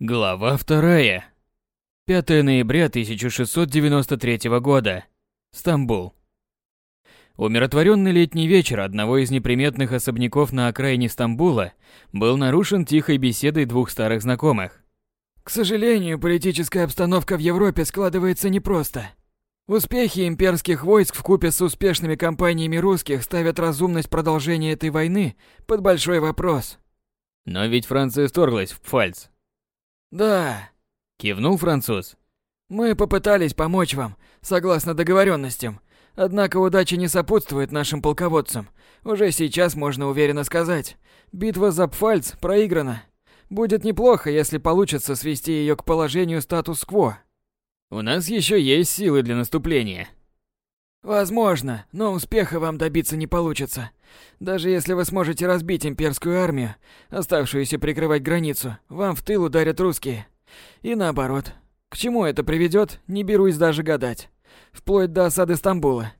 Глава вторая. 5 ноября 1693 года. Стамбул. Умиротворенный летний вечер одного из неприметных особняков на окраине Стамбула был нарушен тихой беседой двух старых знакомых. К сожалению, политическая обстановка в Европе складывается непросто. Успехи имперских войск вкупе с успешными кампаниями русских ставят разумность продолжения этой войны под большой вопрос. Но ведь Франция сторглась в Пфальц. Да, Кивнул француз. мы попытались помочь вам, согласно договоренностям. Однако удача не сопутствует нашим полководцам. Уже сейчас можно уверенно сказать, битва за Пфальц проиграна. Будет неплохо, если получится свести ее к положению статус-кво. У нас еще есть силы для наступления. Возможно, но успеха вам добиться не получится. Даже если вы сможете разбить имперскую армию, оставшуюся прикрывать границу, вам в тыл ударят русские. И наоборот. К чему это приведет, не берусь даже гадать. Вплоть до осады Стамбула.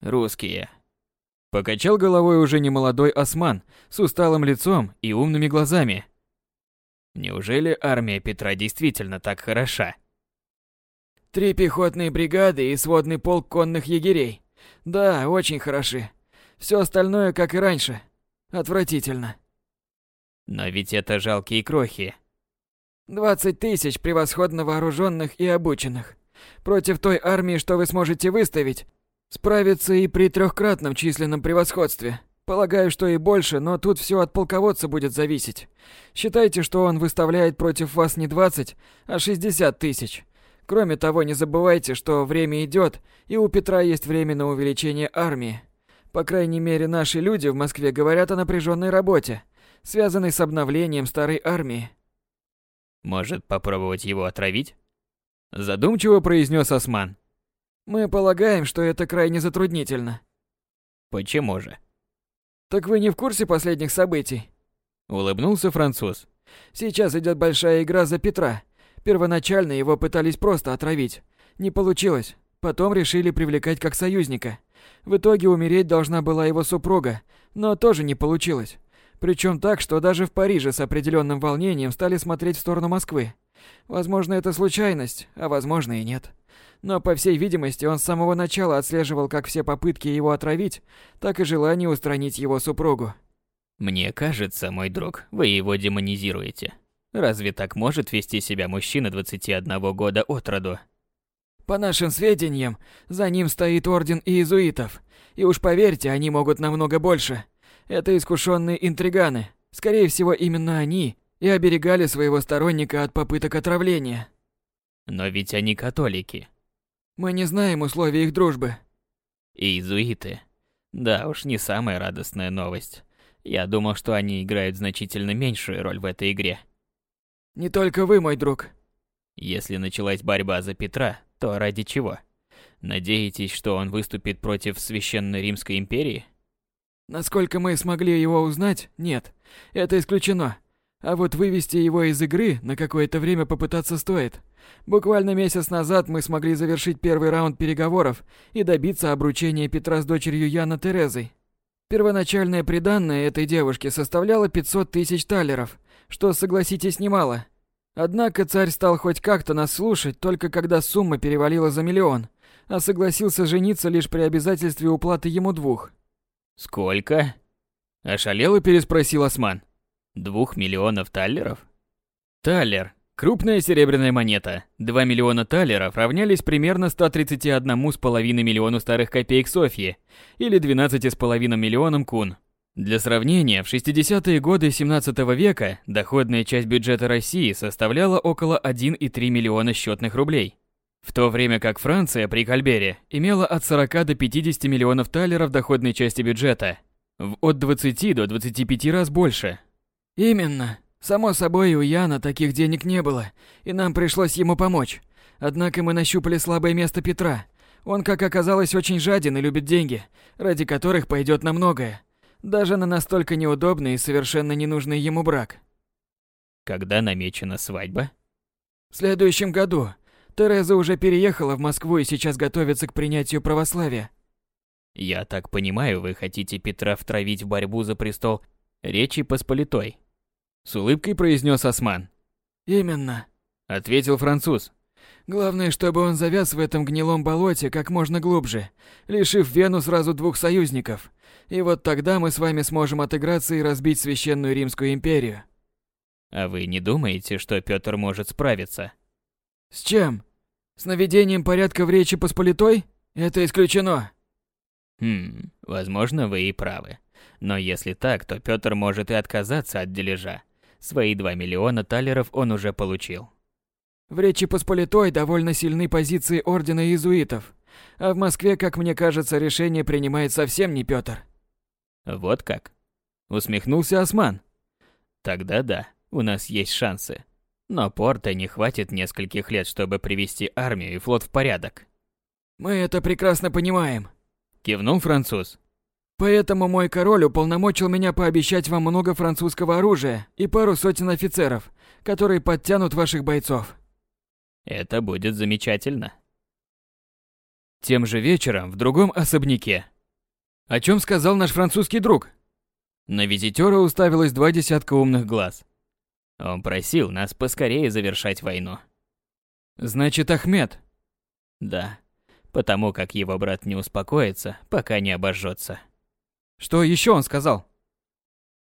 Русские. Покачал головой уже немолодой осман с усталым лицом и умными глазами. Неужели армия Петра действительно так хороша? Три пехотные бригады и сводный полк конных егерей. Да, очень хороши. Все остальное, как и раньше. Отвратительно. Но ведь это жалкие крохи. 20 тысяч превосходно вооруженных и обученных. Против той армии, что вы сможете выставить, справиться и при трехкратном численном превосходстве. Полагаю, что и больше, но тут все от полководца будет зависеть. Считайте, что он выставляет против вас не 20, а 60 тысяч. Кроме того, не забывайте, что время идет, и у Петра есть время на увеличение армии. По крайней мере, наши люди в Москве говорят о напряженной работе, связанной с обновлением старой армии. Может, попробовать его отравить? Задумчиво произнес осман. Мы полагаем, что это крайне затруднительно. Почему же? Так вы не в курсе последних событий? Улыбнулся француз. Сейчас идет большая игра за Петра. Первоначально его пытались просто отравить. Не получилось. Потом решили привлекать как союзника. В итоге умереть должна была его супруга, но тоже не получилось. Причем так, что даже в Париже с определенным волнением стали смотреть в сторону Москвы. Возможно, это случайность, а возможно и нет. Но, по всей видимости, он с самого начала отслеживал как все попытки его отравить, так и желание устранить его супругу. Мне кажется, мой друг, вы его демонизируете. Разве так может вести себя мужчина 21 года от роду? По нашим сведениям, за ним стоит орден иезуитов. И уж поверьте, они могут намного больше. Это искушенные интриганы. Скорее всего, именно они и оберегали своего сторонника от попыток отравления. Но ведь они католики. Мы не знаем условий их дружбы. Иезуиты. Да уж, не самая радостная новость. Я думал, что они играют значительно меньшую роль в этой игре. Не только вы, мой друг. Если началась борьба за Петра, то ради чего? Надеетесь, что он выступит против Священной Римской империи? Насколько мы смогли его узнать, нет. Это исключено. А вот вывести его из игры на какое-то время попытаться стоит. Буквально месяц назад мы смогли завершить первый раунд переговоров и добиться обручения Петра с дочерью Яна Терезой. Первоначальное приданное этой девушке составляло 500 тысяч талеров, что, согласитесь, немало. Однако царь стал хоть как-то нас слушать, только когда сумма перевалила за миллион, а согласился жениться лишь при обязательстве уплаты ему двух. Сколько? Ошалело переспросил Осман. Двух миллионов таллеров? Таллер. Крупная серебряная монета. 2 миллиона таллеров равнялись примерно 131,5 миллиону старых копеек Софьи или 12,5 миллионам кун. Для сравнения, в 60-е годы 17 века доходная часть бюджета России составляла около 1,3 миллиона счетных рублей. В то время как Франция при Кальбере имела от 40 до 50 миллионов талеров доходной части бюджета, в от 20 до 25 раз больше. Именно. Само собой, у Яна таких денег не было, и нам пришлось ему помочь. Однако мы нащупали слабое место Петра. Он, как оказалось, очень жаден и любит деньги, ради которых пойдет на многое. Даже на настолько неудобный и совершенно ненужный ему брак. Когда намечена свадьба? В следующем году. Тереза уже переехала в Москву и сейчас готовится к принятию православия. Я так понимаю, вы хотите Петра втравить в борьбу за престол Речи Посполитой? С улыбкой произнес Осман. Именно, ответил француз. Главное, чтобы он завяз в этом гнилом болоте как можно глубже, лишив Вену сразу двух союзников. И вот тогда мы с вами сможем отыграться и разбить священную Римскую империю. А вы не думаете, что Петр может справиться? С чем? С наведением порядка в Речи Посполитой? Это исключено. Хм, возможно, вы и правы. Но если так, то Петр может и отказаться от дележа. Свои 2 миллиона талеров он уже получил. В Речи Посполитой довольно сильны позиции Ордена Иезуитов. А в Москве, как мне кажется, решение принимает совсем не Петр. Вот как? Усмехнулся Осман. Тогда да, у нас есть шансы. Но порта не хватит нескольких лет, чтобы привести армию и флот в порядок. Мы это прекрасно понимаем. Кивнул француз. Поэтому мой король уполномочил меня пообещать вам много французского оружия и пару сотен офицеров, которые подтянут ваших бойцов. Это будет замечательно. Тем же вечером в другом особняке. О чем сказал наш французский друг? На визитера уставилось два десятка умных глаз. Он просил нас поскорее завершать войну. Значит, Ахмед? Да, потому как его брат не успокоится, пока не обожжется. Что еще он сказал?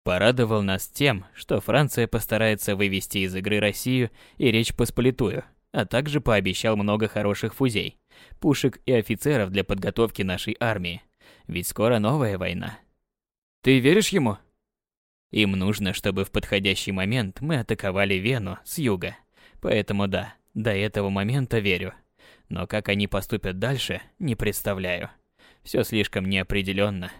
Порадовал нас тем, что Франция постарается вывести из игры Россию и Речь Посполитую – а также пообещал много хороших фузей, пушек и офицеров для подготовки нашей армии. Ведь скоро новая война. Ты веришь ему? Им нужно, чтобы в подходящий момент мы атаковали Вену с юга. Поэтому да, до этого момента верю. Но как они поступят дальше, не представляю. Все слишком неопределенно.